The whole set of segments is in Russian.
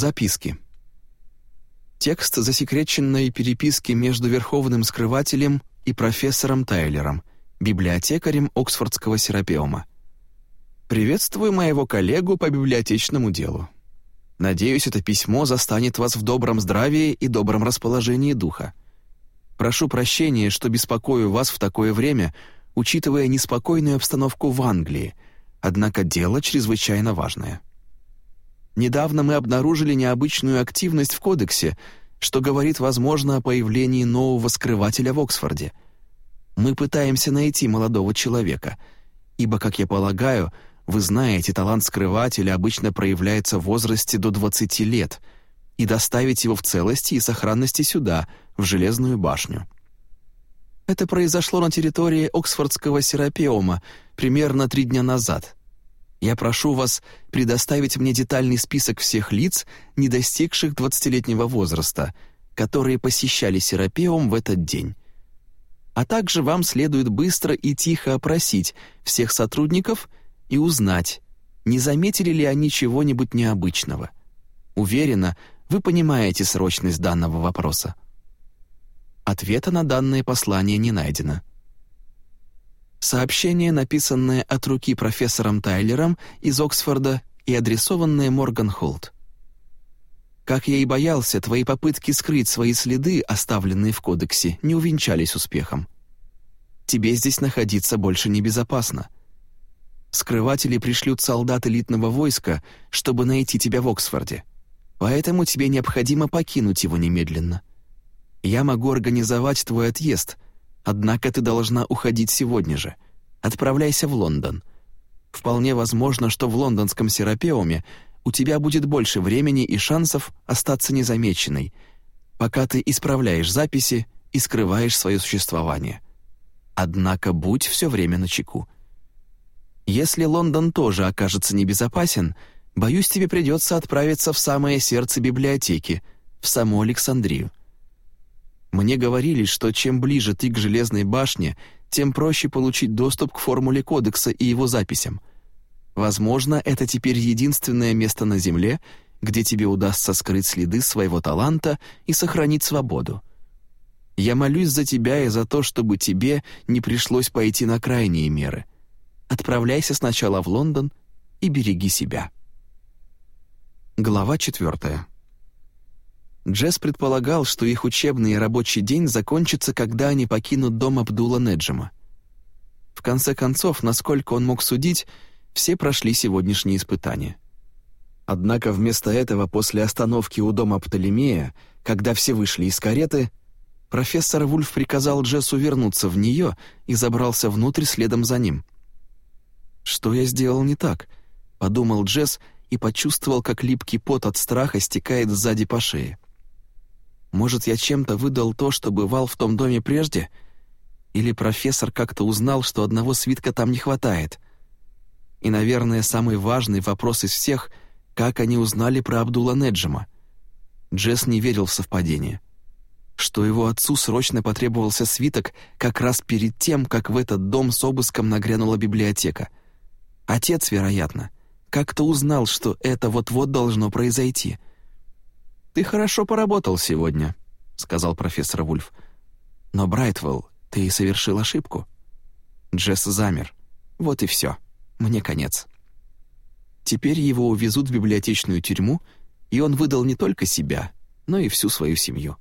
Записки. Текст засекреченной переписки между Верховным Скрывателем и профессором Тайлером, библиотекарем Оксфордского серапеума. «Приветствую моего коллегу по библиотечному делу. Надеюсь, это письмо застанет вас в добром здравии и добром расположении духа. Прошу прощения, что беспокою вас в такое время, учитывая неспокойную обстановку в Англии, однако дело чрезвычайно важное. Недавно мы обнаружили необычную активность в кодексе, что говорит, возможно, о появлении нового скрывателя в Оксфорде. Мы пытаемся найти молодого человека, ибо, как я полагаю, вы знаете, талант скрывателя обычно проявляется в возрасте до 20 лет, и доставить его в целости и сохранности сюда, в Железную башню. Это произошло на территории Оксфордского серапеума примерно три дня назад. Я прошу вас предоставить мне детальный список всех лиц, не достигших 20-летнего возраста, которые посещали серапеум в этот день. А также вам следует быстро и тихо опросить всех сотрудников и узнать, не заметили ли они чего-нибудь необычного. Уверена, вы понимаете срочность данного вопроса. Ответа на данное послание не найдено. Сообщение, написанное от руки профессором Тайлером из Оксфорда и адресованное Морган Холт. Как я и боялся, твои попытки скрыть свои следы, оставленные в кодексе, не увенчались успехом. Тебе здесь находиться больше небезопасно. Скрыватели пришлют солдат элитного войска, чтобы найти тебя в Оксфорде. Поэтому тебе необходимо покинуть его немедленно. Я могу организовать твой отъезд, однако ты должна уходить сегодня же. Отправляйся в Лондон. Вполне возможно, что в лондонском серапеуме у тебя будет больше времени и шансов остаться незамеченной, пока ты исправляешь записи и скрываешь свое существование. Однако будь все время на чеку. Если Лондон тоже окажется небезопасен, боюсь, тебе придется отправиться в самое сердце библиотеки, в саму Александрию. Мне говорили, что чем ближе ты к Железной башне, тем проще получить доступ к формуле кодекса и его записям. Возможно, это теперь единственное место на Земле, где тебе удастся скрыть следы своего таланта и сохранить свободу. Я молюсь за тебя и за то, чтобы тебе не пришлось пойти на крайние меры. Отправляйся сначала в Лондон и береги себя. Глава четвертая. Джесс предполагал, что их учебный и рабочий день закончится, когда они покинут дом Абдула Неджима. В конце концов, насколько он мог судить, все прошли сегодняшние испытания. Однако вместо этого после остановки у дома Птолемея, когда все вышли из кареты, профессор Вульф приказал Джессу вернуться в нее и забрался внутрь следом за ним. «Что я сделал не так?» — подумал Джесс и почувствовал, как липкий пот от страха стекает сзади по шее. Может, я чем-то выдал то, что бывал в том доме прежде? Или профессор как-то узнал, что одного свитка там не хватает? И, наверное, самый важный вопрос из всех — как они узнали про Абдула Неджима? Джесс не верил в совпадение. Что его отцу срочно потребовался свиток как раз перед тем, как в этот дом с обыском нагрянула библиотека. Отец, вероятно, как-то узнал, что это вот-вот должно произойти — «Ты хорошо поработал сегодня», — сказал профессор Вульф. «Но, Брайтвелл, ты совершил ошибку». Джесс замер. «Вот и все. Мне конец». Теперь его увезут в библиотечную тюрьму, и он выдал не только себя, но и всю свою семью.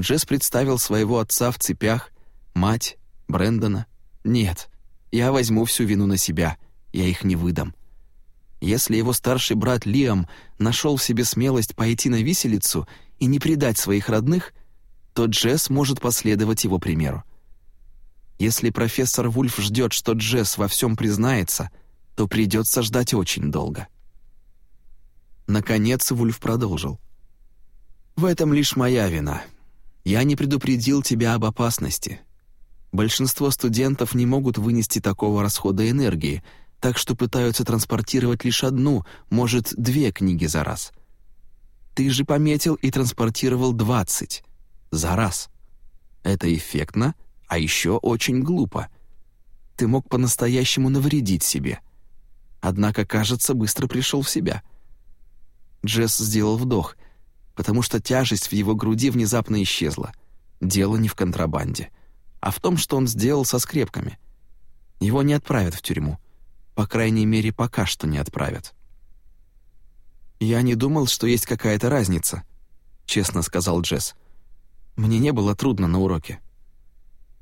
Джесс представил своего отца в цепях, мать, Брэндона. «Нет, я возьму всю вину на себя, я их не выдам». Если его старший брат Лиам нашел в себе смелость пойти на виселицу и не предать своих родных, то Джесс может последовать его примеру. Если профессор Вульф ждет, что Джесс во всем признается, то придется ждать очень долго. Наконец Вульф продолжил. «В этом лишь моя вина. Я не предупредил тебя об опасности. Большинство студентов не могут вынести такого расхода энергии — так что пытаются транспортировать лишь одну, может, две книги за раз. Ты же пометил и транспортировал двадцать за раз. Это эффектно, а еще очень глупо. Ты мог по-настоящему навредить себе. Однако, кажется, быстро пришел в себя. Джесс сделал вдох, потому что тяжесть в его груди внезапно исчезла. Дело не в контрабанде, а в том, что он сделал со скрепками. Его не отправят в тюрьму. По крайней мере, пока что не отправят. «Я не думал, что есть какая-то разница», — честно сказал Джесс. «Мне не было трудно на уроке».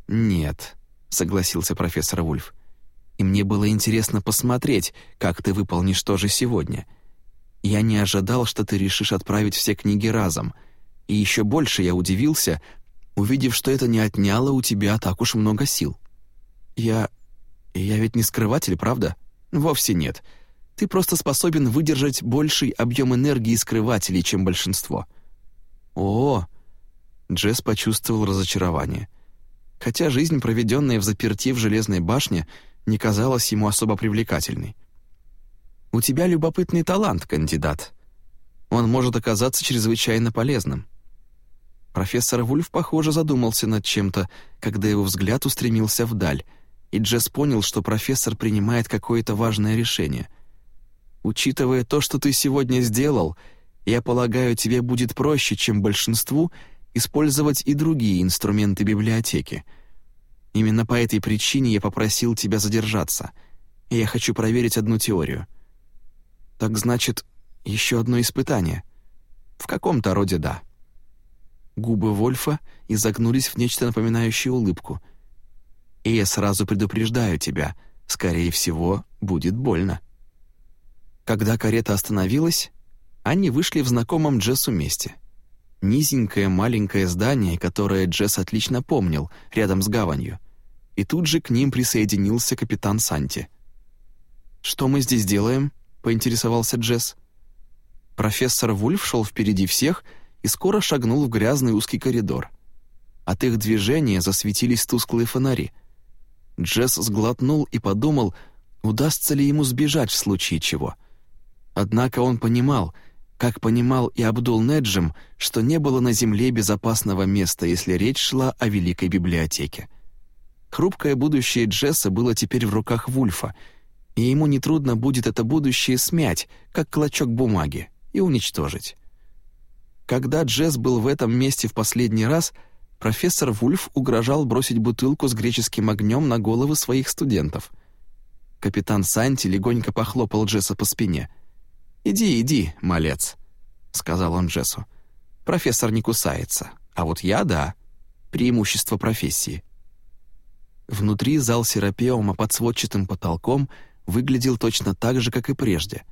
«Нет», — согласился профессор Вульф. «И мне было интересно посмотреть, как ты выполнишь то же сегодня. Я не ожидал, что ты решишь отправить все книги разом. И еще больше я удивился, увидев, что это не отняло у тебя так уж много сил. Я... я ведь не скрыватель, правда? Вовсе нет. Ты просто способен выдержать больший объем энергии скрывателей, чем большинство. О, Джесс почувствовал разочарование. Хотя жизнь, проведенная в заперти в железной башне, не казалась ему особо привлекательной. «У тебя любопытный талант, кандидат. Он может оказаться чрезвычайно полезным». Профессор Вульф, похоже, задумался над чем-то, когда его взгляд устремился вдаль, и Джесс понял, что профессор принимает какое-то важное решение. «Учитывая то, что ты сегодня сделал, я полагаю, тебе будет проще, чем большинству, использовать и другие инструменты библиотеки. Именно по этой причине я попросил тебя задержаться, я хочу проверить одну теорию». «Так значит, еще одно испытание?» «В каком-то роде да». Губы Вольфа изогнулись в нечто напоминающее улыбку. «И я сразу предупреждаю тебя, скорее всего, будет больно». Когда карета остановилась, они вышли в знакомом Джессу месте. Низенькое маленькое здание, которое Джесс отлично помнил, рядом с гаванью. И тут же к ним присоединился капитан Санти. «Что мы здесь делаем?» — поинтересовался Джесс. Профессор Вульф шел впереди всех и скоро шагнул в грязный узкий коридор. От их движения засветились тусклые фонари. Джесс сглотнул и подумал, удастся ли ему сбежать в случае чего. Однако он понимал, как понимал и Абдул Неджим, что не было на земле безопасного места, если речь шла о Великой Библиотеке. Хрупкое будущее Джесса было теперь в руках Вульфа — и ему нетрудно будет это будущее смять, как клочок бумаги, и уничтожить. Когда Джесс был в этом месте в последний раз, профессор Вульф угрожал бросить бутылку с греческим огнем на головы своих студентов. Капитан Санти легонько похлопал Джесса по спине. «Иди, иди, малец», — сказал он Джессу. «Профессор не кусается, а вот я — да. Преимущество профессии». Внутри зал Серапеума под сводчатым потолком — выглядел точно так же, как и прежде.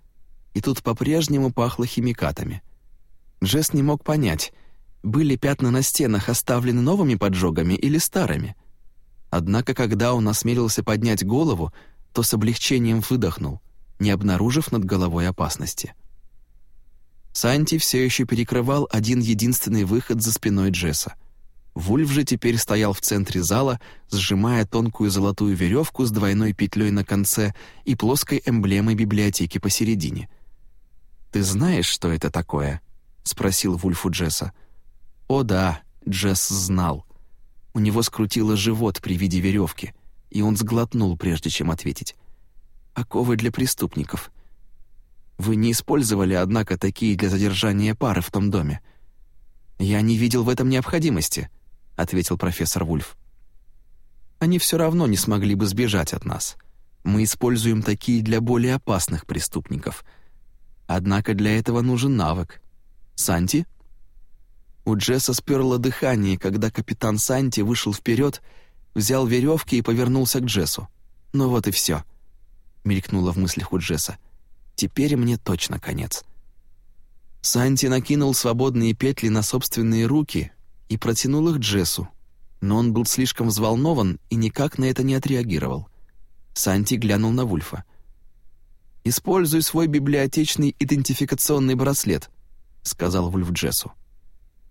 И тут по-прежнему пахло химикатами. Джесс не мог понять, были пятна на стенах оставлены новыми поджогами или старыми. Однако, когда он осмелился поднять голову, то с облегчением выдохнул, не обнаружив над головой опасности. Санти все еще перекрывал один единственный выход за спиной Джесса — Вульф же теперь стоял в центре зала, сжимая тонкую золотую веревку с двойной петлей на конце и плоской эмблемой библиотеки посередине. «Ты знаешь, что это такое?» — спросил Вульф у Джесса. «О да», — Джесс знал. У него скрутило живот при виде веревки, и он сглотнул, прежде чем ответить. «Оковы для преступников. Вы не использовали, однако, такие для задержания пары в том доме. Я не видел в этом необходимости», ответил профессор Вульф. Они все равно не смогли бы сбежать от нас. Мы используем такие для более опасных преступников. Однако для этого нужен навык. Санти? У Джесса сперло дыхание, когда капитан Санти вышел вперед, взял веревки и повернулся к Джессу. «Ну вот и все», — мелькнуло в мыслях у Джесса. «Теперь мне точно конец». Санти накинул свободные петли на собственные руки, и протянул их Джессу, но он был слишком взволнован и никак на это не отреагировал. Санти глянул на Вульфа. «Используй свой библиотечный идентификационный браслет», — сказал Вульф Джессу.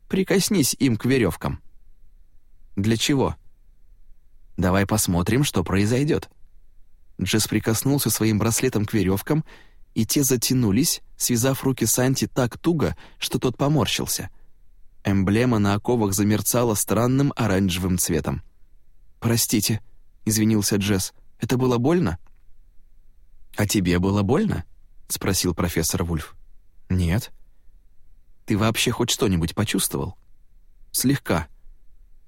«Прикоснись им к веревкам». «Для чего?» «Давай посмотрим, что произойдет». Джесс прикоснулся своим браслетом к веревкам, и те затянулись, связав руки Санти так туго, что тот поморщился — Эмблема на оковах замерцала странным оранжевым цветом. «Простите», — извинился Джесс, — «это было больно?» «А тебе было больно?» — спросил профессор Вульф. «Нет». Ты вообще хоть что-нибудь почувствовал?» «Слегка».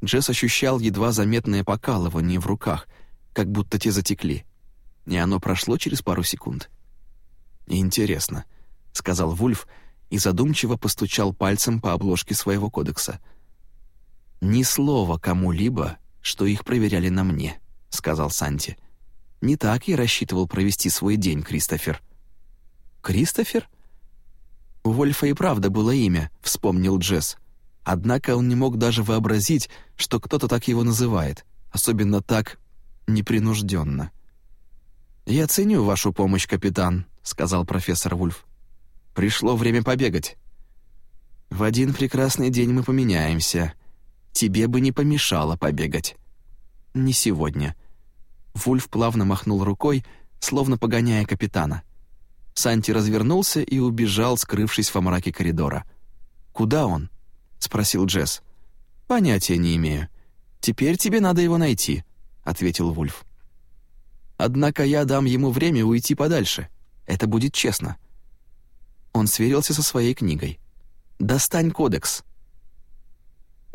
Джесс ощущал едва заметное покалывание в руках, как будто те затекли. И оно прошло через пару секунд. «Интересно», — сказал Вульф и задумчиво постучал пальцем по обложке своего кодекса. «Ни слова кому-либо, что их проверяли на мне», — сказал Санти. «Не так я рассчитывал провести свой день, Кристофер». «Кристофер?» У Вольфа и правда было имя, вспомнил Джесс. Однако он не мог даже вообразить, что кто-то так его называет, особенно так непринужденно. «Я ценю вашу помощь, капитан», — сказал профессор Вульф. «Пришло время побегать. В один прекрасный день мы поменяемся. Тебе бы не помешало побегать». «Не сегодня». Вульф плавно махнул рукой, словно погоняя капитана. Санти развернулся и убежал, скрывшись во мраке коридора. «Куда он?» — спросил Джесс. «Понятия не имею. Теперь тебе надо его найти», — ответил Вульф. «Однако я дам ему время уйти подальше. Это будет честно». Он сверился со своей книгой. «Достань кодекс».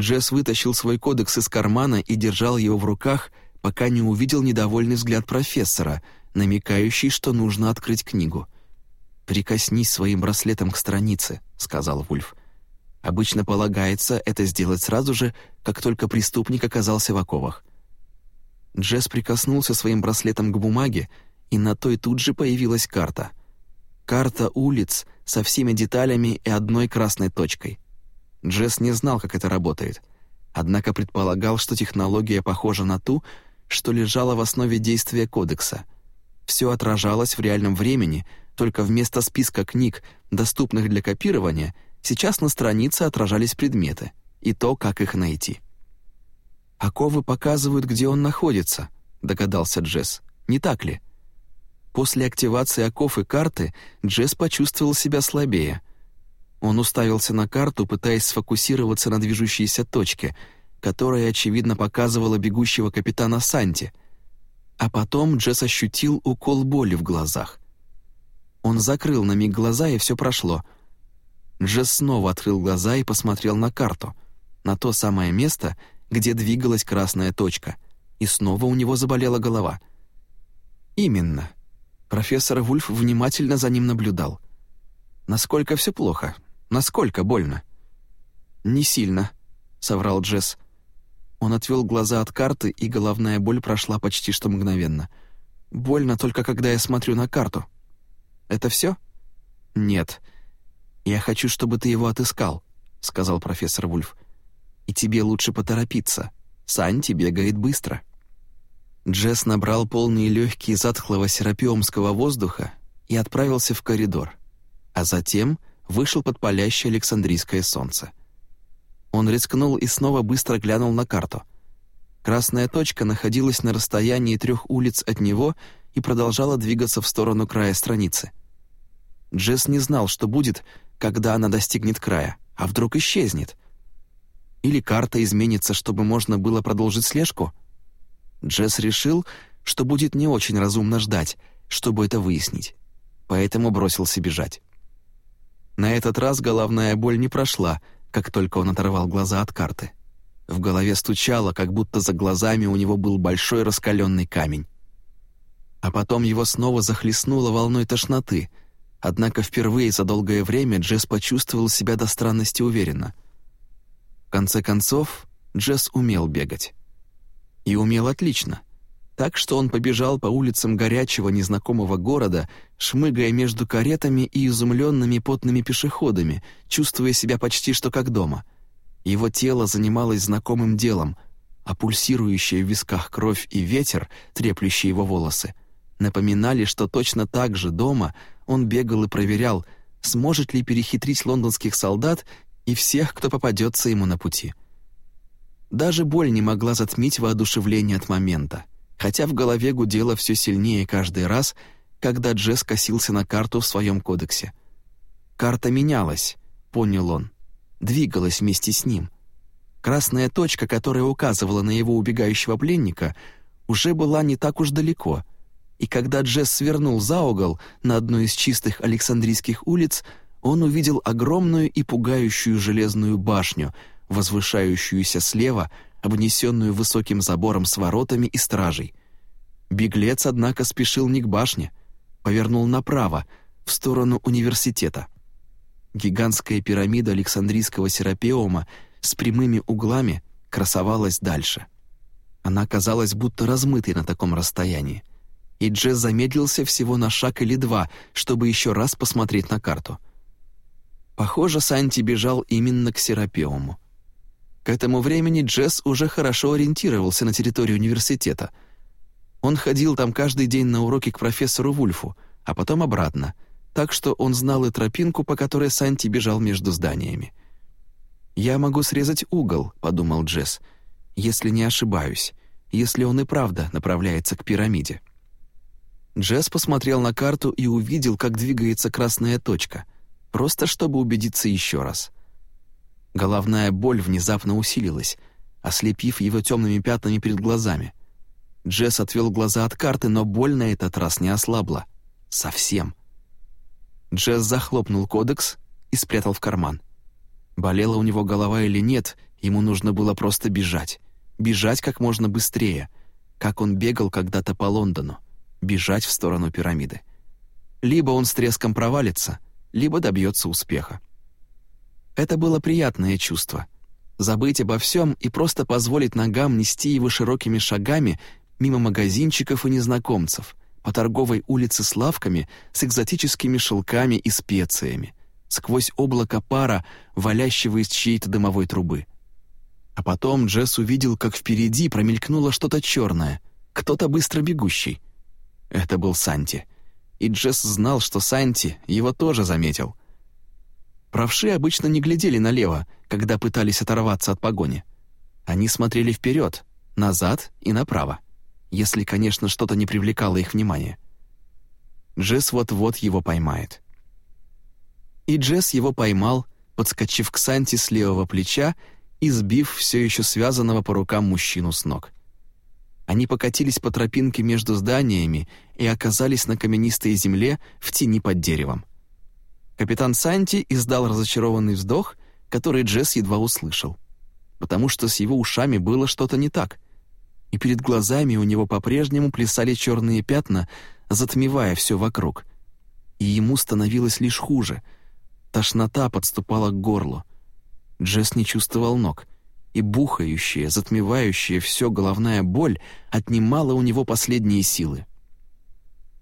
Джесс вытащил свой кодекс из кармана и держал его в руках, пока не увидел недовольный взгляд профессора, намекающий, что нужно открыть книгу. «Прикоснись своим браслетом к странице», — сказал Вульф. «Обычно полагается это сделать сразу же, как только преступник оказался в оковах». Джесс прикоснулся своим браслетом к бумаге, и на той тут же появилась карта. Карта улиц со всеми деталями и одной красной точкой. Джесс не знал, как это работает, однако предполагал, что технология похожа на ту, что лежала в основе действия кодекса. Все отражалось в реальном времени — только вместо списка книг, доступных для копирования, сейчас на странице отражались предметы и то, как их найти. «Оковы показывают, где он находится», — догадался Джесс. «Не так ли?» После активации оков и карты Джесс почувствовал себя слабее. Он уставился на карту, пытаясь сфокусироваться на движущейся точке, которая, очевидно, показывала бегущего капитана Санти. А потом Джесс ощутил укол боли в глазах. Он закрыл на миг глаза, и все прошло. Джесс снова открыл глаза и посмотрел на карту, на то самое место, где двигалась красная точка, и снова у него заболела голова. «Именно». Профессор Вульф внимательно за ним наблюдал. «Насколько все плохо? Насколько больно?» «Не сильно», — соврал Джесс. Он отвел глаза от карты, и головная боль прошла почти что мгновенно. «Больно только, когда я смотрю на карту», это все? Нет. Я хочу, чтобы ты его отыскал, сказал профессор Вульф. И тебе лучше поторопиться. Санти бегает быстро. Джесс набрал полные легкие затхлого серапиомского воздуха и отправился в коридор, а затем вышел под палящее Александрийское солнце. Он рискнул и снова быстро глянул на карту. Красная точка находилась на расстоянии трех улиц от него и продолжала двигаться в сторону края страницы. Джесс не знал, что будет, когда она достигнет края, а вдруг исчезнет. Или карта изменится, чтобы можно было продолжить слежку? Джесс решил, что будет не очень разумно ждать, чтобы это выяснить, поэтому бросился бежать. На этот раз головная боль не прошла, как только он оторвал глаза от карты. В голове стучало, как будто за глазами у него был большой раскаленный камень а потом его снова захлестнуло волной тошноты. Однако впервые за долгое время Джесс почувствовал себя до странности уверенно. В конце концов, Джесс умел бегать. И умел отлично. Так что он побежал по улицам горячего незнакомого города, шмыгая между каретами и изумленными потными пешеходами, чувствуя себя почти что как дома. Его тело занималось знакомым делом, а пульсирующая в висках кровь и ветер, треплющие его волосы — напоминали, что точно так же дома он бегал и проверял, сможет ли перехитрить лондонских солдат и всех, кто попадется ему на пути. Даже боль не могла затмить воодушевление от момента, хотя в голове гудело все сильнее каждый раз, когда Джесс косился на карту в своем кодексе. Карта менялась, понял он, двигалась вместе с ним. Красная точка, которая указывала на его убегающего пленника, уже была не так уж далеко — и когда Джесс свернул за угол на одну из чистых Александрийских улиц, он увидел огромную и пугающую железную башню, возвышающуюся слева, обнесенную высоким забором с воротами и стражей. Беглец, однако, спешил не к башне, повернул направо, в сторону университета. Гигантская пирамида Александрийского Серапеума с прямыми углами красовалась дальше. Она казалась будто размытой на таком расстоянии. И Джесс замедлился всего на шаг или два, чтобы еще раз посмотреть на карту. Похоже, Санти бежал именно к Серапеуму. К этому времени Джесс уже хорошо ориентировался на территории университета. Он ходил там каждый день на уроки к профессору Вульфу, а потом обратно, так что он знал и тропинку, по которой Санти бежал между зданиями. «Я могу срезать угол», — подумал Джесс, — «если не ошибаюсь, если он и правда направляется к пирамиде». Джесс посмотрел на карту и увидел, как двигается красная точка, просто чтобы убедиться еще раз. Головная боль внезапно усилилась, ослепив его темными пятнами перед глазами. Джесс отвел глаза от карты, но боль на этот раз не ослабла. Совсем. Джесс захлопнул кодекс и спрятал в карман. Болела у него голова или нет, ему нужно было просто бежать. Бежать как можно быстрее, как он бегал когда-то по Лондону. Бежать в сторону пирамиды. Либо он с треском провалится, либо добьется успеха. Это было приятное чувство. Забыть обо всем и просто позволить ногам нести его широкими шагами мимо магазинчиков и незнакомцев, по торговой улице с лавками с экзотическими шелками и специями, сквозь облако пара, валящего из чьей-то дымовой трубы. А потом Джесс увидел, как впереди промелькнуло что-то черное, кто-то быстро бегущий. Это был Санти. И Джесс знал, что Санти его тоже заметил. Правши обычно не глядели налево, когда пытались оторваться от погони. Они смотрели вперед, назад и направо, если, конечно, что-то не привлекало их внимание. Джесс вот-вот его поймает. И Джесс его поймал, подскочив к Санти с левого плеча и сбив все еще связанного по рукам мужчину с ног. Они покатились по тропинке между зданиями и оказались на каменистой земле в тени под деревом. Капитан Санти издал разочарованный вздох, который Джесс едва услышал, потому что с его ушами было что-то не так, и перед глазами у него по-прежнему плясали черные пятна, затмевая все вокруг. И ему становилось лишь хуже — Тошнота подступала к горлу. Джесс не чувствовал ног, и бухающая, затмевающая все головная боль отнимала у него последние силы.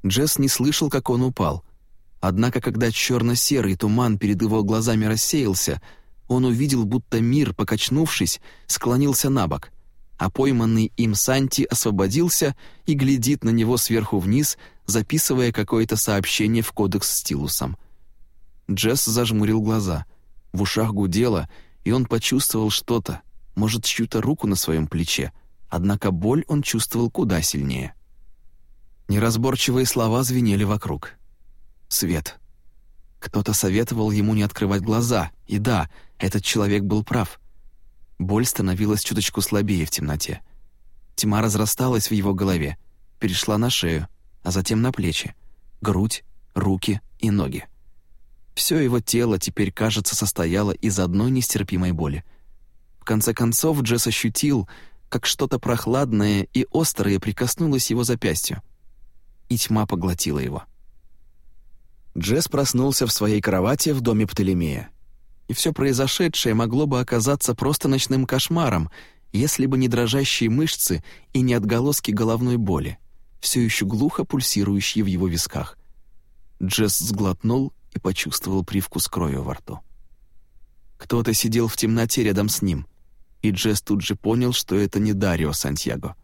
Джесс не слышал, как он упал. Однако, когда черно-серый туман перед его глазами рассеялся, он увидел, будто мир, покачнувшись, склонился на бок, а пойманный им Санти освободился и глядит на него сверху вниз, записывая какое-то сообщение в кодекс стилусом. Джесс зажмурил глаза. В ушах гудело, и он почувствовал что-то, может, чью-то руку на своем плече, однако боль он чувствовал куда сильнее. Неразборчивые слова звенели вокруг. Свет. Кто-то советовал ему не открывать глаза, и да, этот человек был прав. Боль становилась чуточку слабее в темноте. Тьма разрасталась в его голове, перешла на шею, а затем на плечи, грудь, руки и ноги. Все его тело теперь, кажется, состояло из одной нестерпимой боли. В конце концов Джесс ощутил, как что-то прохладное и острое прикоснулось его запястью, и тьма поглотила его. Джесс проснулся в своей кровати в доме Птолемея. И все произошедшее могло бы оказаться просто ночным кошмаром, если бы не дрожащие мышцы и не отголоски головной боли, все еще глухо пульсирующие в его висках. Джесс сглотнул и почувствовал привкус крови во рту. Кто-то сидел в темноте рядом с ним, и Джесс тут же понял, что это не Дарио Сантьяго.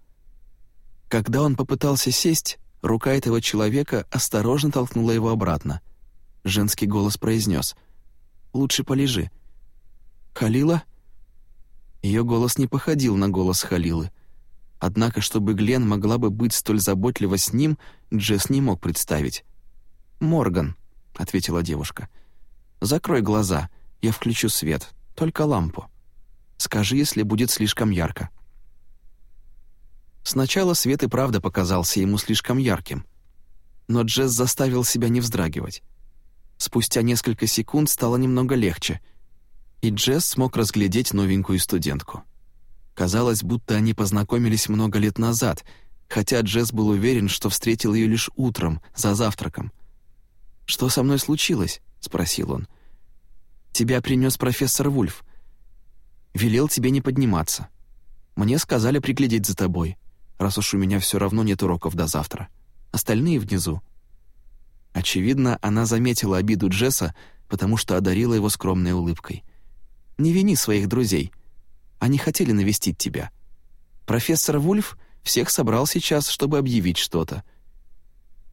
Когда он попытался сесть, рука этого человека осторожно толкнула его обратно. Женский голос произнес «Лучше полежи». «Халила?» Ее голос не походил на голос Халилы. Однако, чтобы Глен могла бы быть столь заботлива с ним, Джесс не мог представить. «Морган», — ответила девушка. «Закрой глаза, я включу свет, только лампу. Скажи, если будет слишком ярко». Сначала свет и правда показался ему слишком ярким, но Джесс заставил себя не вздрагивать. Спустя несколько секунд стало немного легче, и Джесс смог разглядеть новенькую студентку. Казалось, будто они познакомились много лет назад, хотя Джесс был уверен, что встретил ее лишь утром, за завтраком. «Что со мной случилось?» — спросил он. «Тебя принес профессор Вульф. Велел тебе не подниматься. Мне сказали приглядеть за тобой, раз уж у меня все равно нет уроков до завтра. Остальные внизу». Очевидно, она заметила обиду Джесса, потому что одарила его скромной улыбкой. «Не вини своих друзей. Они хотели навестить тебя. Профессор Вульф всех собрал сейчас, чтобы объявить что-то.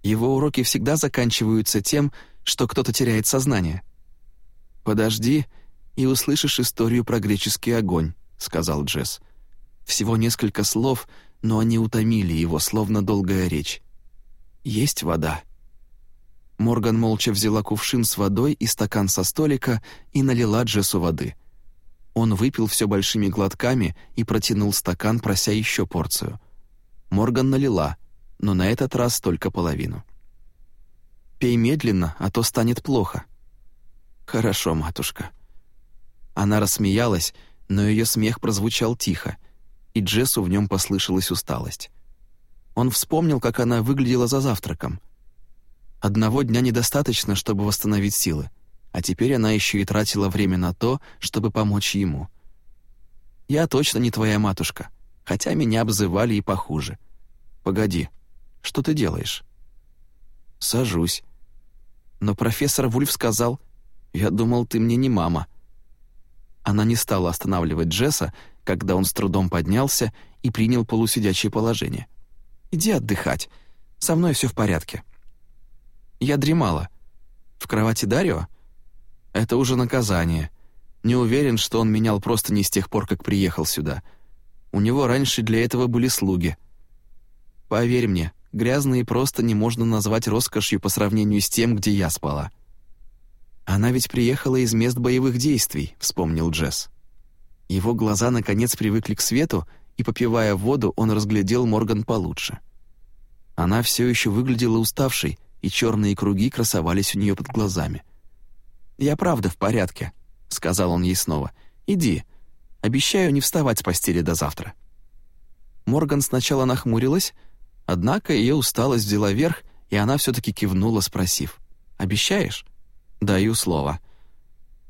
Его уроки всегда заканчиваются тем, что кто-то теряет сознание. «Подожди, и услышишь историю про греческий огонь», — сказал Джесс. Всего несколько слов, но они утомили его, словно долгая речь. «Есть вода». Морган молча взяла кувшин с водой и стакан со столика и налила Джессу воды. Он выпил все большими глотками и протянул стакан, прося еще порцию. Морган налила, но на этот раз только половину. «Пей медленно, а то станет плохо». «Хорошо, матушка». Она рассмеялась, но ее смех прозвучал тихо, и Джессу в нем послышалась усталость. Он вспомнил, как она выглядела за завтраком. Одного дня недостаточно, чтобы восстановить силы, а теперь она еще и тратила время на то, чтобы помочь ему. «Я точно не твоя матушка, хотя меня обзывали и похуже. Погоди, что ты делаешь?» «Сажусь». «Но профессор Вульф сказал, я думал, ты мне не мама». Она не стала останавливать Джесса, когда он с трудом поднялся и принял полусидячее положение. «Иди отдыхать. Со мной все в порядке». Я дремала. В кровати Дарио? Это уже наказание. Не уверен, что он менял просто не с тех пор, как приехал сюда. У него раньше для этого были слуги. Поверь мне, грязные просто не можно назвать роскошью по сравнению с тем, где я спала. Она ведь приехала из мест боевых действий, вспомнил Джесс. Его глаза наконец привыкли к свету, и, попивая воду, он разглядел Морган получше. Она все еще выглядела уставшей, и черные круги красовались у нее под глазами. «Я правда в порядке», — сказал он ей снова. «Иди. Обещаю не вставать с постели до завтра». Морган сначала нахмурилась, однако ее усталость взяла верх, и она все-таки кивнула, спросив. «Обещаешь?» «Даю слово».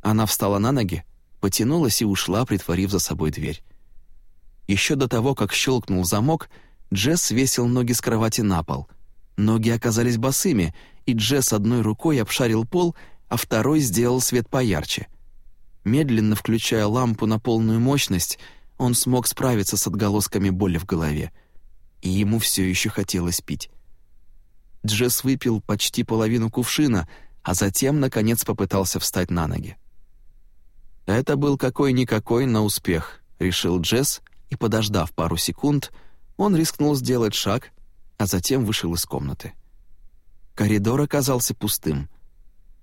Она встала на ноги, потянулась и ушла, притворив за собой дверь. Еще до того, как щелкнул замок, Джесс свесил ноги с кровати на пол — Ноги оказались босыми, и Джесс одной рукой обшарил пол, а второй сделал свет поярче. Медленно включая лампу на полную мощность, он смог справиться с отголосками боли в голове. И ему все еще хотелось пить. Джесс выпил почти половину кувшина, а затем, наконец, попытался встать на ноги. «Это был какой-никакой, на успех», — решил Джесс, и, подождав пару секунд, он рискнул сделать шаг, а затем вышел из комнаты. Коридор оказался пустым.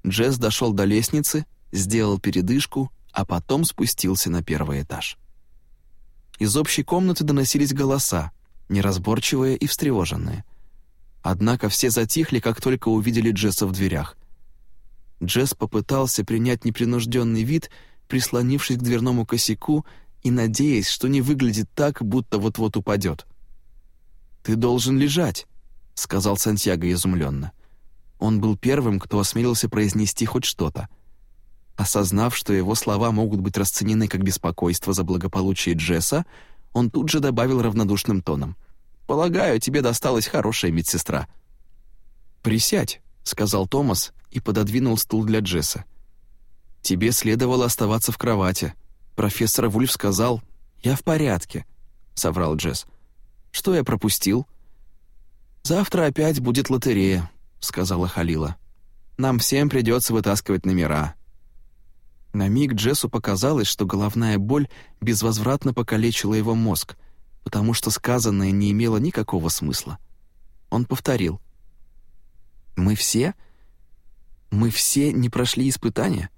Джесс дошел до лестницы, сделал передышку, а потом спустился на первый этаж. Из общей комнаты доносились голоса, неразборчивые и встревоженные. Однако все затихли, как только увидели Джесса в дверях. Джесс попытался принять непринужденный вид, прислонившись к дверному косяку и надеясь, что не выглядит так, будто вот-вот упадет. «Ты должен лежать», — сказал Сантьяго изумленно. Он был первым, кто осмелился произнести хоть что-то. Осознав, что его слова могут быть расценены как беспокойство за благополучие Джесса, он тут же добавил равнодушным тоном. «Полагаю, тебе досталась хорошая медсестра». «Присядь», — сказал Томас и пододвинул стул для Джесса. «Тебе следовало оставаться в кровати. Профессор Вульф сказал, «Я в порядке», — соврал Джесс. Что я пропустил?» «Завтра опять будет лотерея», — сказала Халила. «Нам всем придется вытаскивать номера». На миг Джессу показалось, что головная боль безвозвратно покалечила его мозг, потому что сказанное не имело никакого смысла. Он повторил. «Мы все? Мы все не прошли испытания?»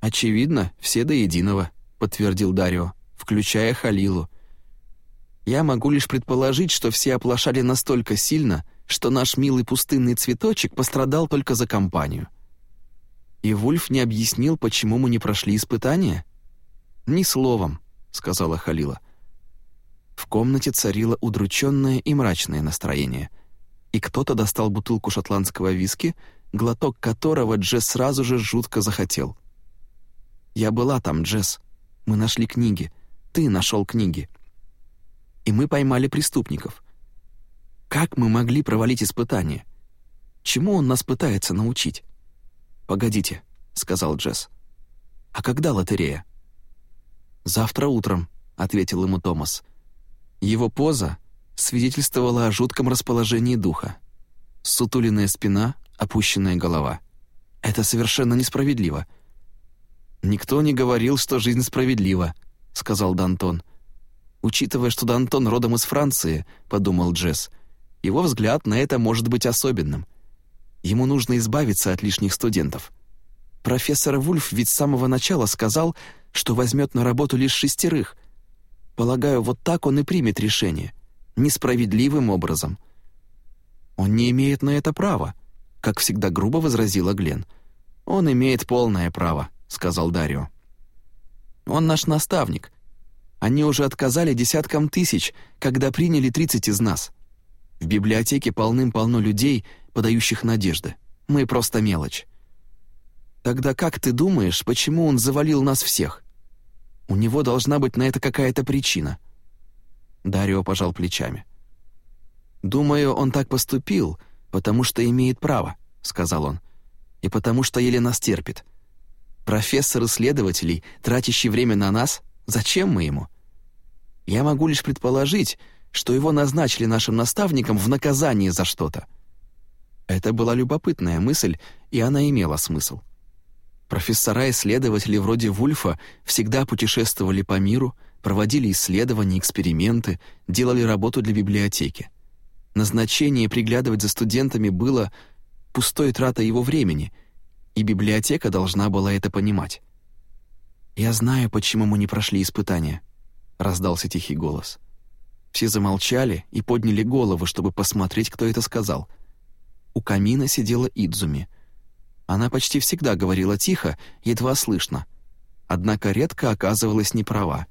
«Очевидно, все до единого», — подтвердил Дарио, включая Халилу, я могу лишь предположить, что все оплошали настолько сильно, что наш милый пустынный цветочек пострадал только за компанию. И Вульф не объяснил, почему мы не прошли испытания? Ни словом, сказала Халила. В комнате царило удрученное и мрачное настроение. И кто-то достал бутылку шотландского виски, глоток которого Джесс сразу же жутко захотел. «Я была там, Джесс. Мы нашли книги. Ты нашел книги. И мы поймали преступников. Как мы могли провалить испытание? Чему он нас пытается научить?» «Погодите», — сказал Джесс. «А когда лотерея?» «Завтра утром», — ответил ему Томас. Его поза свидетельствовала о жутком расположении духа. Сутуленная спина, опущенная голова. Это совершенно несправедливо. «Никто не говорил, что жизнь справедлива», — сказал Дантон. «Учитывая, что Дантон родом из Франции», — подумал Джесс, «его взгляд на это может быть особенным. Ему нужно избавиться от лишних студентов. Профессор Вульф ведь с самого начала сказал, что возьмет на работу лишь шестерых. Полагаю, вот так он и примет решение. Несправедливым образом. Он не имеет на это права, как всегда грубо возразила Глен. Он имеет полное право, сказал Дарио. Он наш наставник. Они уже отказали десяткам тысяч, когда приняли 30 из нас. В библиотеке полным-полно людей, подающих надежды. Мы просто мелочь. Тогда как ты думаешь, почему он завалил нас всех? У него должна быть на это какая-то причина. Дарио пожал плечами. Думаю, он так поступил, потому что имеет право, сказал он, и потому что еле нас терпит. Профессор исследователей, тратящий время на нас, зачем мы ему? Я могу лишь предположить, что его назначили нашим наставником в наказание за что-то. Это была любопытная мысль, и она имела смысл. Профессора-исследователи вроде Вульфа всегда путешествовали по миру, проводили исследования, эксперименты, делали работу для библиотеки. Назначение приглядывать за студентами было пустой тратой его времени, и библиотека должна была это понимать. «Я знаю, почему мы не прошли испытания», — раздался тихий голос. Все замолчали и подняли головы, чтобы посмотреть, кто это сказал — у камина сидела Идзуми. Она почти всегда говорила тихо, едва слышно. Однако редко оказывалась неправа.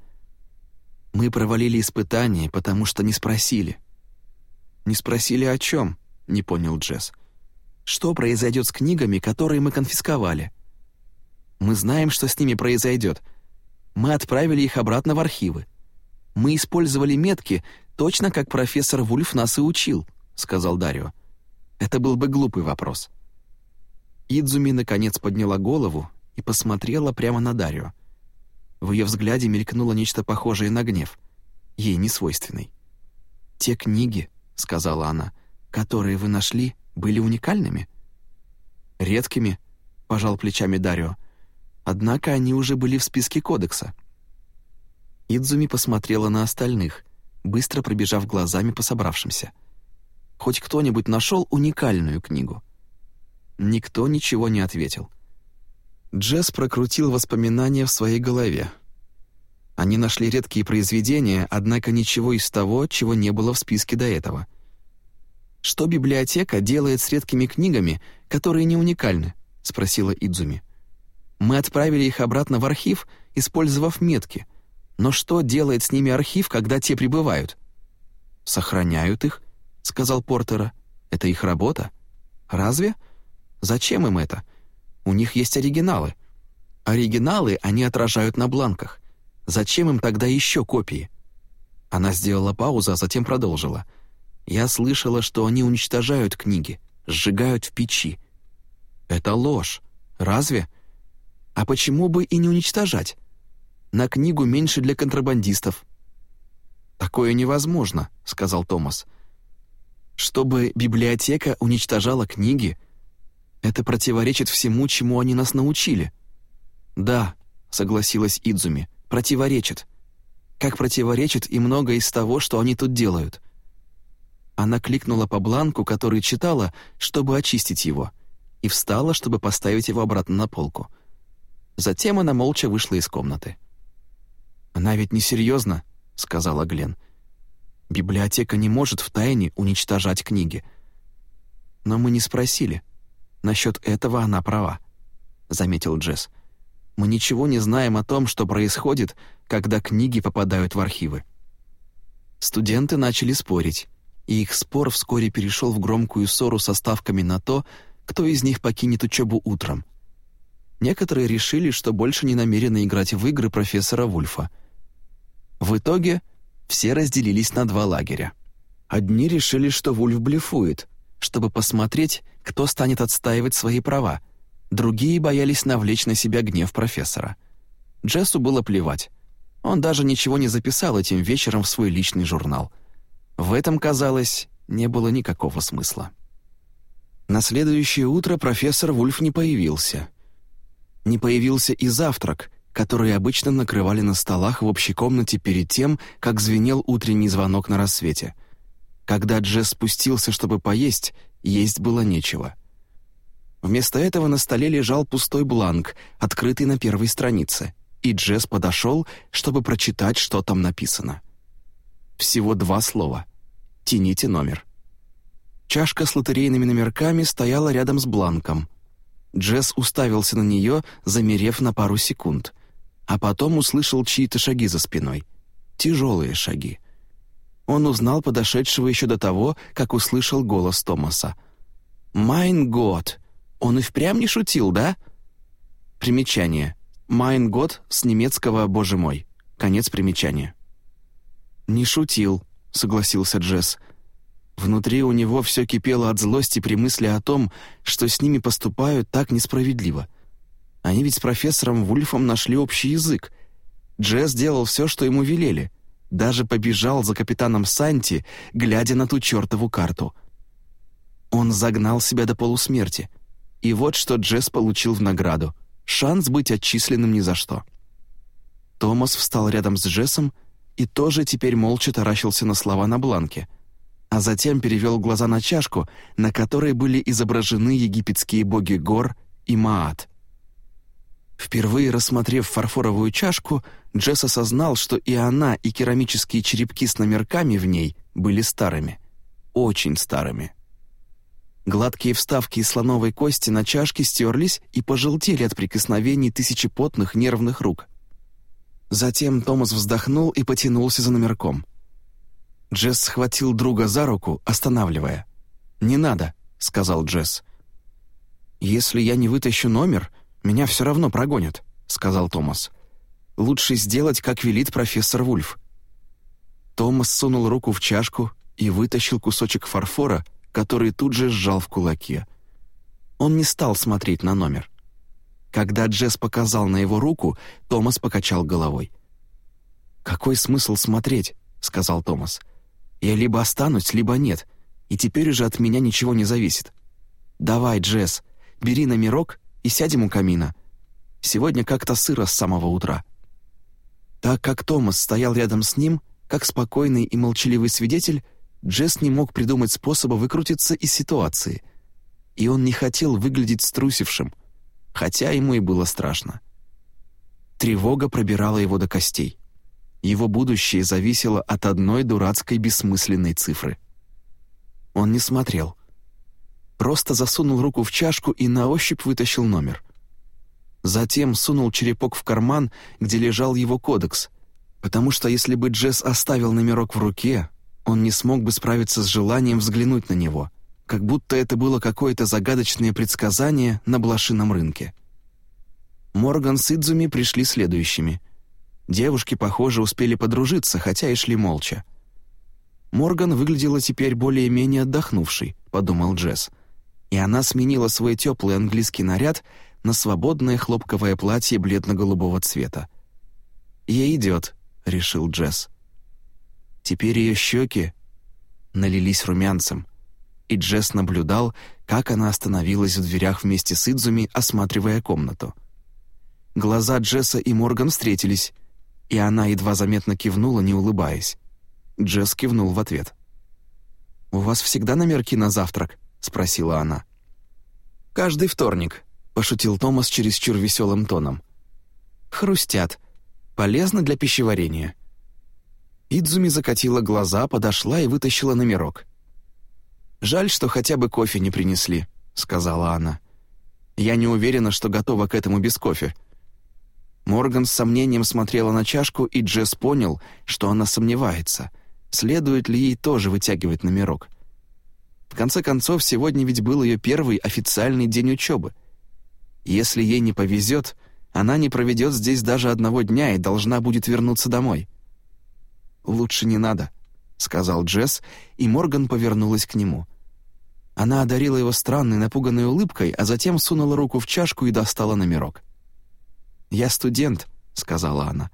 «Мы провалили испытание, потому что не спросили». «Не спросили о чем?» — не понял Джесс. «Что произойдет с книгами, которые мы конфисковали?» «Мы знаем, что с ними произойдет. Мы отправили их обратно в архивы. Мы использовали метки, точно как профессор Вульф нас и учил», — сказал Дарио. Это был бы глупый вопрос. Идзуми наконец подняла голову и посмотрела прямо на Дарио. В ее взгляде мелькнуло нечто похожее на гнев, ей не свойственный. «Те книги», — сказала она, — «которые вы нашли, были уникальными?» «Редкими», — пожал плечами Дарио. «Однако они уже были в списке кодекса». Идзуми посмотрела на остальных, быстро пробежав глазами по собравшимся — Хоть кто-нибудь нашел уникальную книгу?» Никто ничего не ответил. Джесс прокрутил воспоминания в своей голове. Они нашли редкие произведения, однако ничего из того, чего не было в списке до этого. «Что библиотека делает с редкими книгами, которые не уникальны?» — спросила Идзуми. «Мы отправили их обратно в архив, использовав метки. Но что делает с ними архив, когда те прибывают?» «Сохраняют их», — сказал Портера. «Это их работа? Разве? Зачем им это? У них есть оригиналы. Оригиналы они отражают на бланках. Зачем им тогда еще копии?» Она сделала паузу, а затем продолжила. «Я слышала, что они уничтожают книги, сжигают в печи. Это ложь. Разве? А почему бы и не уничтожать? На книгу меньше для контрабандистов». «Такое невозможно», — сказал Томас. Чтобы библиотека уничтожала книги? Это противоречит всему, чему они нас научили». «Да», — согласилась Идзуми, — «противоречит. Как противоречит и многое из того, что они тут делают». Она кликнула по бланку, который читала, чтобы очистить его, и встала, чтобы поставить его обратно на полку. Затем она молча вышла из комнаты. «Она ведь несерьезно», — сказала Глен. — Библиотека не может втайне уничтожать книги. Но мы не спросили. Насчет этого она права. — заметил Джесс. «Мы ничего не знаем о том, что происходит, когда книги попадают в архивы». Студенты начали спорить, и их спор вскоре перешел в громкую ссору со ставками на то, кто из них покинет учебу утром. Некоторые решили, что больше не намерены играть в игры профессора Вульфа. В итоге все разделились на два лагеря. Одни решили, что Вульф блефует, чтобы посмотреть, кто станет отстаивать свои права. Другие боялись навлечь на себя гнев профессора. Джессу было плевать. Он даже ничего не записал этим вечером в свой личный журнал. В этом, казалось, не было никакого смысла. На следующее утро профессор Вульф не появился. Не появился и завтрак, который обычно накрывали на столах в общей комнате перед тем, как звенел утренний звонок на рассвете. Когда Джесс спустился, чтобы поесть, есть было нечего. Вместо этого на столе лежал пустой бланк, открытый на первой странице, и Джесс подошел, чтобы прочитать, что там написано. Всего два слова. «Тяните номер». Чашка с лотерейными номерками стояла рядом с бланком. Джесс уставился на нее, замерев на пару секунд, а потом услышал чьи-то шаги за спиной. Тяжелые шаги. Он узнал подошедшего еще до того, как услышал голос Томаса. «Mein Gott! Он и впрямь не шутил, да?» Примечание. «Mein Gott» с немецкого «Боже мой». Конец примечания. «Не шутил», — согласился Джесс. Внутри у него все кипело от злости при мысли о том, что с ними поступают так несправедливо. Они ведь с профессором Вульфом нашли общий язык. Джесс делал все, что ему велели. Даже побежал за капитаном Санти, глядя на ту чертову карту. Он загнал себя до полусмерти. И вот что Джесс получил в награду. Шанс быть отчисленным ни за что. Томас встал рядом с Джессом и тоже теперь молча таращился на слова на бланке — а затем перевел глаза на чашку, на которой были изображены египетские боги Гор и Маат. Впервые рассмотрев фарфоровую чашку, Джесс осознал, что и она, и керамические черепки с номерками в ней были старыми. Очень старыми. Гладкие вставки из слоновой кости на чашке стерлись и пожелтели от прикосновений тысячепотных нервных рук. Затем Томас вздохнул и потянулся за номерком — Джесс схватил друга за руку, останавливая. «Не надо», — сказал Джесс. «Если я не вытащу номер, меня все равно прогонят», — сказал Томас. «Лучше сделать, как велит профессор Вульф». Томас сунул руку в чашку и вытащил кусочек фарфора, который тут же сжал в кулаке. Он не стал смотреть на номер. Когда Джесс показал на его руку, Томас покачал головой. «Какой смысл смотреть?» — сказал Томас. Я либо останусь, либо нет, и теперь уже от меня ничего не зависит. Давай, Джесс, бери номерок и сядем у камина. Сегодня как-то сыро с самого утра». Так как Томас стоял рядом с ним, как спокойный и молчаливый свидетель, Джесс не мог придумать способа выкрутиться из ситуации. И он не хотел выглядеть струсившим, хотя ему и было страшно. Тревога пробирала его до костей. Его будущее зависело от одной дурацкой бессмысленной цифры. Он не смотрел. Просто засунул руку в чашку и на ощупь вытащил номер. Затем сунул черепок в карман, где лежал его кодекс, потому что если бы Джесс оставил номерок в руке, он не смог бы справиться с желанием взглянуть на него, как будто это было какое-то загадочное предсказание на блошином рынке. Морган с Идзуми пришли следующими — Девушки, похоже, успели подружиться, хотя и шли молча. Морган выглядела теперь более-менее отдохнувшей, подумал Джесс. И она сменила свой теплый английский наряд на свободное хлопковое платье бледно-голубого цвета. «Ей идет», — решил Джесс. Теперь ее щеки налились румянцем, и Джесс наблюдал, как она остановилась в дверях вместе с Идзуми, осматривая комнату. Глаза Джесса и Морган встретились, и она едва заметно кивнула, не улыбаясь. Джесс кивнул в ответ. «У вас всегда номерки на завтрак?» — спросила она. «Каждый вторник», — пошутил Томас чересчур веселым тоном. «Хрустят. Полезно для пищеварения». Идзуми закатила глаза, подошла и вытащила номерок. «Жаль, что хотя бы кофе не принесли», — сказала она. Я не уверена, что готова к этому без кофе». Морган с сомнением смотрела на чашку, и Джесс понял, что она сомневается, следует ли ей тоже вытягивать номерок. В конце концов, сегодня ведь был ее первый официальный день учебы. Если ей не повезет, она не проведет здесь даже одного дня и должна будет вернуться домой. «Лучше не надо», — сказал Джесс, и Морган повернулась к нему. Она одарила его странной напуганной улыбкой, а затем сунула руку в чашку и достала номерок. «Я студент», — сказала она.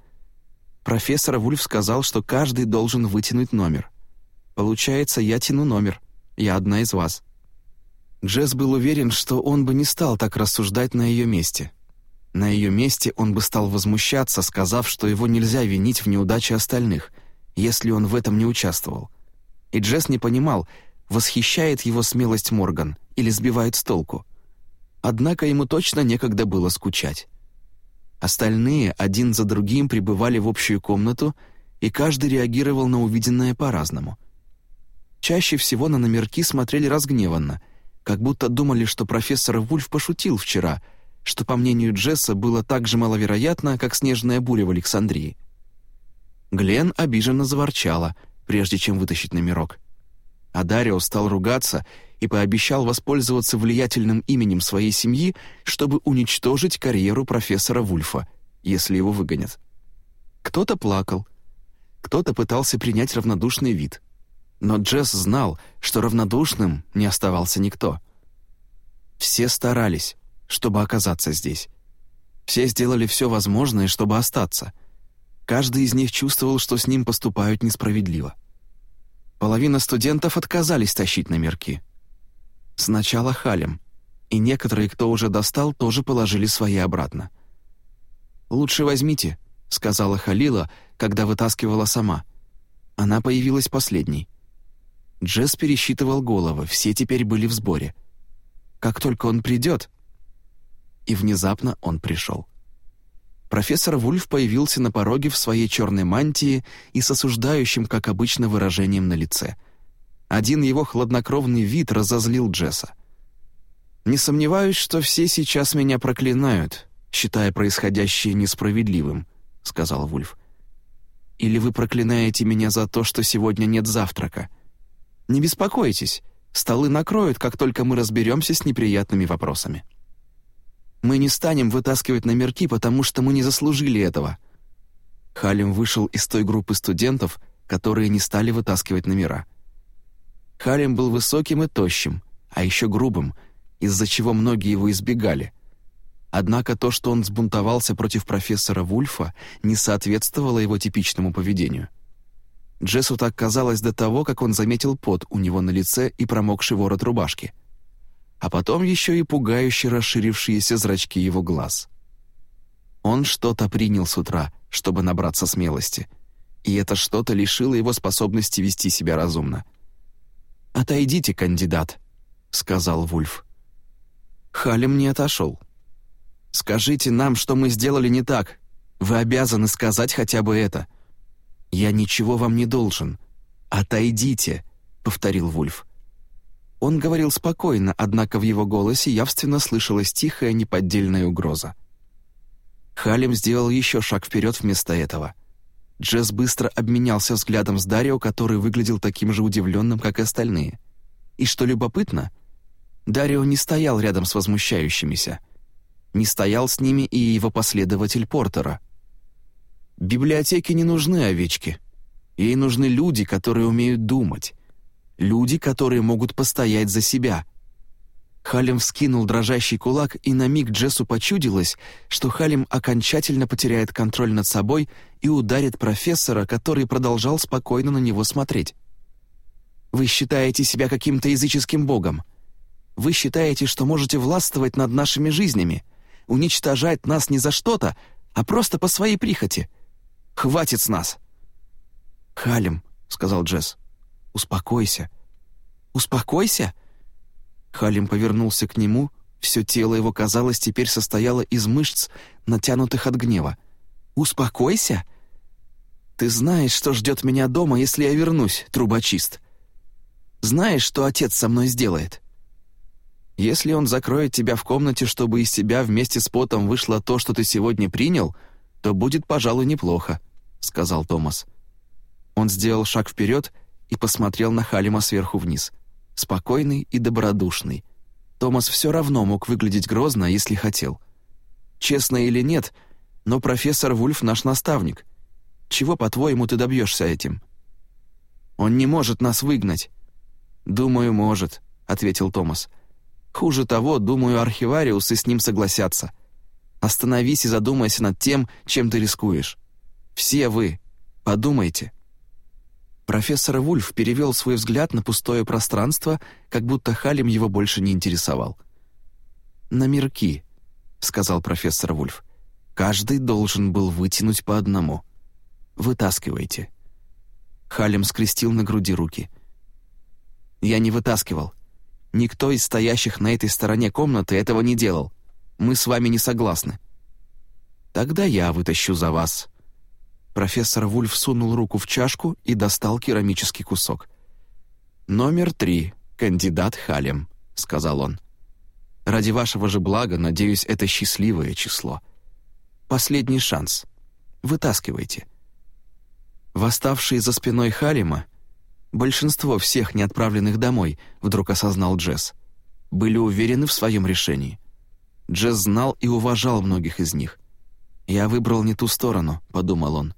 «Профессор Вульф сказал, что каждый должен вытянуть номер. Получается, я тяну номер. Я одна из вас». Джесс был уверен, что он бы не стал так рассуждать на ее месте. На ее месте он бы стал возмущаться, сказав, что его нельзя винить в неудаче остальных, если он в этом не участвовал. И Джесс не понимал, восхищает его смелость Морган или сбивает с толку. Однако ему точно некогда было скучать. Остальные один за другим прибывали в общую комнату, и каждый реагировал на увиденное по-разному. Чаще всего на номерки смотрели разгневанно, как будто думали, что профессор Вульф пошутил вчера, что, по мнению Джесса, было так же маловероятно, как снежная буря в Александрии. Глен обиженно заворчала, прежде чем вытащить номерок. А Дарио стал ругаться и пообещал воспользоваться влиятельным именем своей семьи, чтобы уничтожить карьеру профессора Вульфа, если его выгонят. Кто-то плакал, кто-то пытался принять равнодушный вид. Но Джесс знал, что равнодушным не оставался никто. Все старались, чтобы оказаться здесь. Все сделали все возможное, чтобы остаться. Каждый из них чувствовал, что с ним поступают несправедливо. Половина студентов отказались тащить номерки — Сначала Халем, и некоторые, кто уже достал, тоже положили свои обратно. «Лучше возьмите», — сказала Халила, когда вытаскивала сама. Она появилась последней. Джесс пересчитывал головы, все теперь были в сборе. Как только он придет... И внезапно он пришел. Профессор Вульф появился на пороге в своей черной мантии и с осуждающим, как обычно, выражением на лице — один его хладнокровный вид разозлил Джесса. «Не сомневаюсь, что все сейчас меня проклинают, считая происходящее несправедливым», — сказал Вульф. «Или вы проклинаете меня за то, что сегодня нет завтрака? Не беспокойтесь, столы накроют, как только мы разберемся с неприятными вопросами. Мы не станем вытаскивать номерки, потому что мы не заслужили этого». Халим вышел из той группы студентов, которые не стали вытаскивать номера — Халим был высоким и тощим, а еще грубым, из-за чего многие его избегали. Однако то, что он сбунтовался против профессора Вульфа, не соответствовало его типичному поведению. Джессу так казалось до того, как он заметил пот у него на лице и промокший ворот рубашки. А потом еще и пугающе расширившиеся зрачки его глаз. Он что-то принял с утра, чтобы набраться смелости, и это что-то лишило его способности вести себя разумно — «Отойдите, кандидат», — сказал Вульф. Халим не отошел. «Скажите нам, что мы сделали не так. Вы обязаны сказать хотя бы это». «Я ничего вам не должен. Отойдите», — повторил Вульф. Он говорил спокойно, однако в его голосе явственно слышалась тихая неподдельная угроза. Халим сделал еще шаг вперед вместо этого — Джесс быстро обменялся взглядом с Дарио, который выглядел таким же удивленным, как и остальные. И что любопытно, Дарио не стоял рядом с возмущающимися. Не стоял с ними и его последователь Портера. Библиотеке не нужны овечки. Ей нужны люди, которые умеют думать. Люди, которые могут постоять за себя — Халим вскинул дрожащий кулак, и на миг Джессу почудилось, что Халим окончательно потеряет контроль над собой и ударит профессора, который продолжал спокойно на него смотреть. «Вы считаете себя каким-то языческим богом. Вы считаете, что можете властвовать над нашими жизнями, уничтожать нас не за что-то, а просто по своей прихоти. Хватит с нас!» «Халим», — сказал Джесс, — «успокойся». «Успокойся?» Халим повернулся к нему, все тело его, казалось, теперь состояло из мышц, натянутых от гнева. «Успокойся! Ты знаешь, что ждет меня дома, если я вернусь, трубочист. Знаешь, что отец со мной сделает?» Если он закроет тебя в комнате, чтобы из тебя вместе с потом вышло то, что ты сегодня принял, то будет, пожалуй, неплохо», — сказал Томас. Он сделал шаг вперед и посмотрел на Халима сверху вниз. Спокойный и добродушный. Томас все равно мог выглядеть грозно, если хотел. Честно или нет, но профессор Вульф наш наставник. Чего, по-твоему, ты добьешься этим? Он не может нас выгнать. «Думаю, может», — ответил Томас. «Хуже того, думаю, архивариусы с ним согласятся. Остановись и задумайся над тем, чем ты рискуешь. Все вы. Подумайте». Профессор Вульф перевел свой взгляд на пустое пространство, как будто Халим его больше не интересовал. «Номерки», — сказал профессор Вульф. «Каждый должен был вытянуть по одному. Вытаскивайте». Халим скрестил на груди руки. «Я не вытаскивал. Никто из стоящих на этой стороне комнаты этого не делал. Мы с вами не согласны». «Тогда я вытащу за вас», Профессор Вульф сунул руку в чашку и достал керамический кусок. «Номер три, кандидат Халем», — сказал он. «Ради вашего же блага, надеюсь, это счастливое число. Последний шанс. Вытаскивайте». Восставшие за спиной Халима, большинство всех неотправленных домой, вдруг осознал Джесс, были уверены в своем решении. Джесс знал и уважал многих из них. «Я выбрал не ту сторону», — подумал он.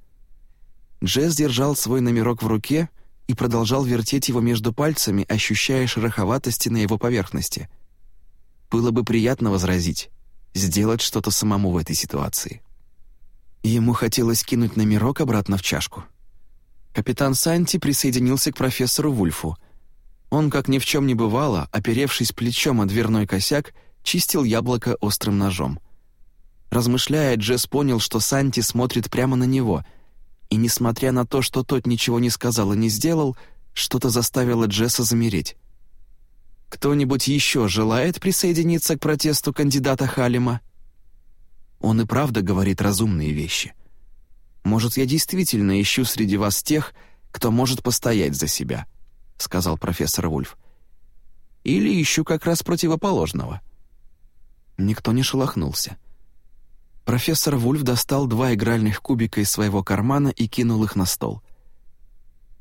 Джесс держал свой номерок в руке и продолжал вертеть его между пальцами, ощущая шероховатости на его поверхности. Было бы приятно возразить, сделать что-то самому в этой ситуации. Ему хотелось кинуть номерок обратно в чашку. Капитан Санти присоединился к профессору Вульфу. Он, как ни в чем не бывало, оперевшись плечом о дверной косяк, чистил яблоко острым ножом. Размышляя, Джесс понял, что Санти смотрит прямо на него — и, несмотря на то, что тот ничего не сказал и не сделал, что-то заставило Джесса замереть. «Кто-нибудь еще желает присоединиться к протесту кандидата Халима?» Он и правда говорит разумные вещи. «Может, я действительно ищу среди вас тех, кто может постоять за себя», — сказал профессор Вульф. «Или ищу как раз противоположного». Никто не шелохнулся. Профессор Вульф достал два игральных кубика из своего кармана и кинул их на стол.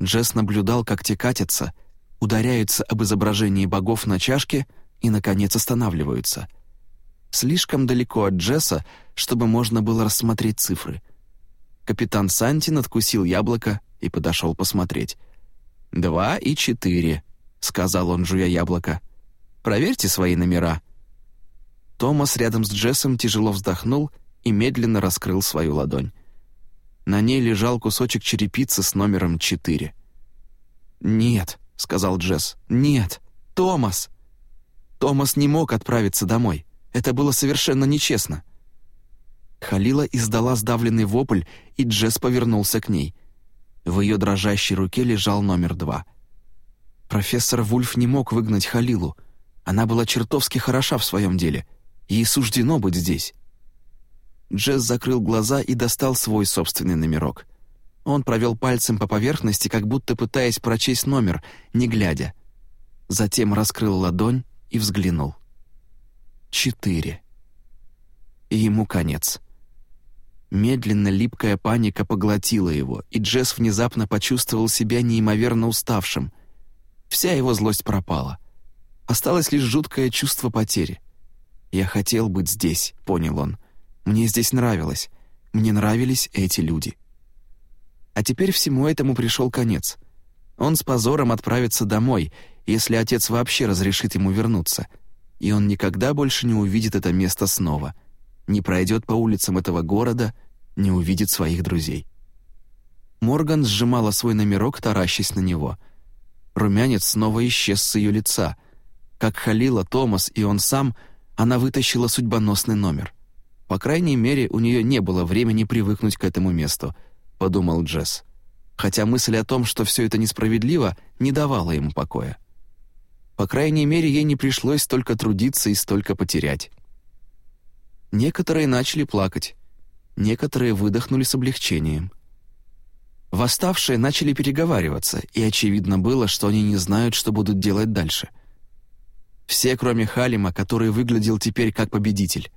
Джесс наблюдал, как те катятся, ударяются об изображении богов на чашке и, наконец, останавливаются. Слишком далеко от Джесса, чтобы можно было рассмотреть цифры. Капитан Санти надкусил яблоко и подошел посмотреть. «Два и четыре», — сказал он, жуя яблоко. «Проверьте свои номера». Томас рядом с Джессом тяжело вздохнул — и медленно раскрыл свою ладонь. На ней лежал кусочек черепицы с номером 4. «Нет», — сказал Джесс, — «нет, Томас!» Томас не мог отправиться домой. Это было совершенно нечестно. Халила издала сдавленный вопль, и Джесс повернулся к ней. В ее дрожащей руке лежал номер два. Профессор Вульф не мог выгнать Халилу. Она была чертовски хороша в своем деле. Ей суждено быть здесь. Джесс закрыл глаза и достал свой собственный номерок. Он провел пальцем по поверхности, как будто пытаясь прочесть номер, не глядя. Затем раскрыл ладонь и взглянул. Четыре. И ему конец. Медленно липкая паника поглотила его, и Джесс внезапно почувствовал себя неимоверно уставшим. Вся его злость пропала. Осталось лишь жуткое чувство потери. «Я хотел быть здесь», — понял он. Мне здесь нравилось. Мне нравились эти люди. А теперь всему этому пришел конец. Он с позором отправится домой, если отец вообще разрешит ему вернуться. И он никогда больше не увидит это место снова. Не пройдет по улицам этого города, не увидит своих друзей. Морган сжимала свой номерок, таращась на него. Румянец снова исчез с ее лица. Как Халила, Томас и он сам, она вытащила судьбоносный номер. По крайней мере, у нее не было времени привыкнуть к этому месту, подумал Джесс. Хотя мысль о том, что все это несправедливо, не давала ему покоя. По крайней мере, ей не пришлось столько трудиться и столько потерять. Некоторые начали плакать, некоторые выдохнули с облегчением. Восставшие начали переговариваться, и очевидно было, что они не знают, что будут делать дальше. Все, кроме Халима, который выглядел теперь как победитель.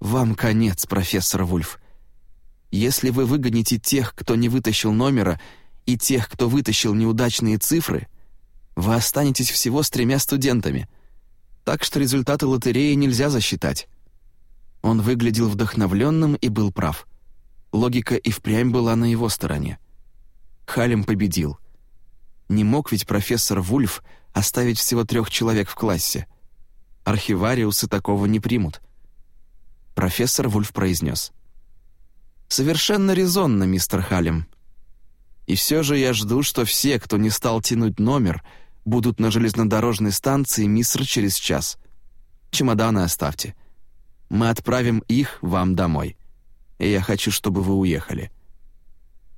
«Вам конец, профессор Вульф. Если вы выгоните тех, кто не вытащил номера, и тех, кто вытащил неудачные цифры, вы останетесь всего с тремя студентами. Так что результаты лотереи нельзя засчитать». Он выглядел вдохновленным и был прав. Логика и впрямь была на его стороне. Халим победил. Не мог ведь профессор Вульф оставить всего трех человек в классе. Архивариусы такого не примут. Профессор Вульф произнес. «Совершенно резонно, мистер Халим. И все же я жду, что все, кто не стал тянуть номер, будут на железнодорожной станции Миср через час. Чемоданы оставьте. Мы отправим их вам домой. И я хочу, чтобы вы уехали».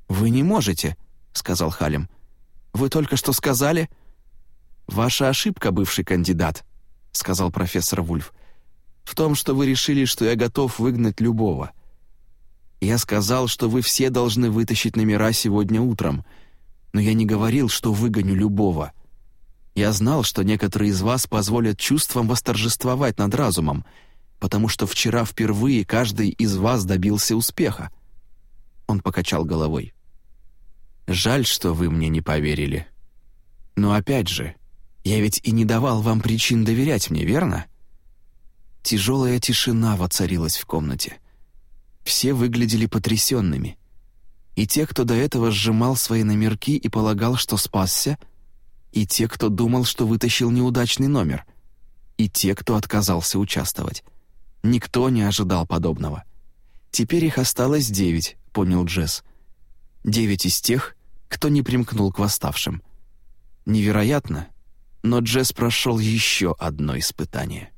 «Вы не можете», — сказал Халим. «Вы только что сказали...» «Ваша ошибка, бывший кандидат», — сказал профессор Вульф в том, что вы решили, что я готов выгнать любого. Я сказал, что вы все должны вытащить номера сегодня утром, но я не говорил, что выгоню любого. Я знал, что некоторые из вас позволят чувствам восторжествовать над разумом, потому что вчера впервые каждый из вас добился успеха. Он покачал головой. Жаль, что вы мне не поверили. Но опять же, я ведь и не давал вам причин доверять мне, верно? Тяжелая тишина воцарилась в комнате. Все выглядели потрясенными. И те, кто до этого сжимал свои номерки и полагал, что спасся, и те, кто думал, что вытащил неудачный номер, и те, кто отказался участвовать. Никто не ожидал подобного. Теперь их осталось девять, понял Джесс. Девять из тех, кто не примкнул к восставшим. Невероятно, но Джесс прошел еще одно испытание.